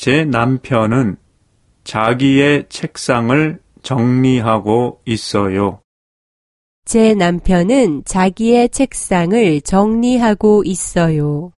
제 남편은 자기의 책상을 정리하고 있어요. 제 남편은 자기의 책상을 정리하고 있어요.